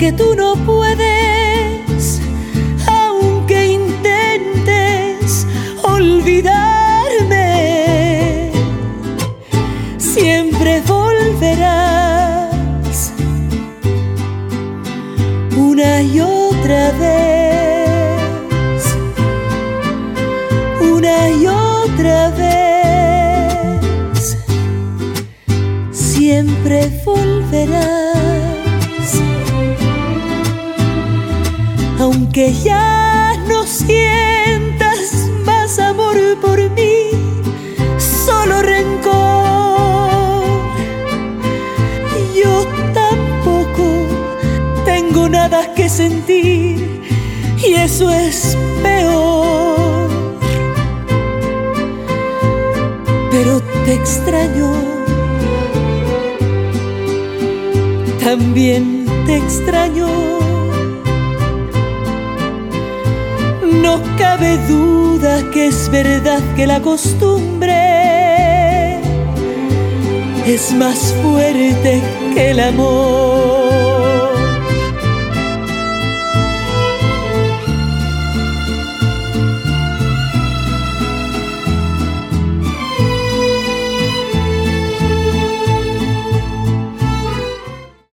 que tú no puedes, aunque intentes olvidarme, siempre volverás una y otra vez, una y otra vez, siempre volverás. Aunque ya no sientas más amor por mí, solo rencor. Yo tampoco tengo nada que sentir y eso es peor. Pero te extraño, también te extraño. No cabe duda que es verdad que la costumbre es más fuerte que el amor.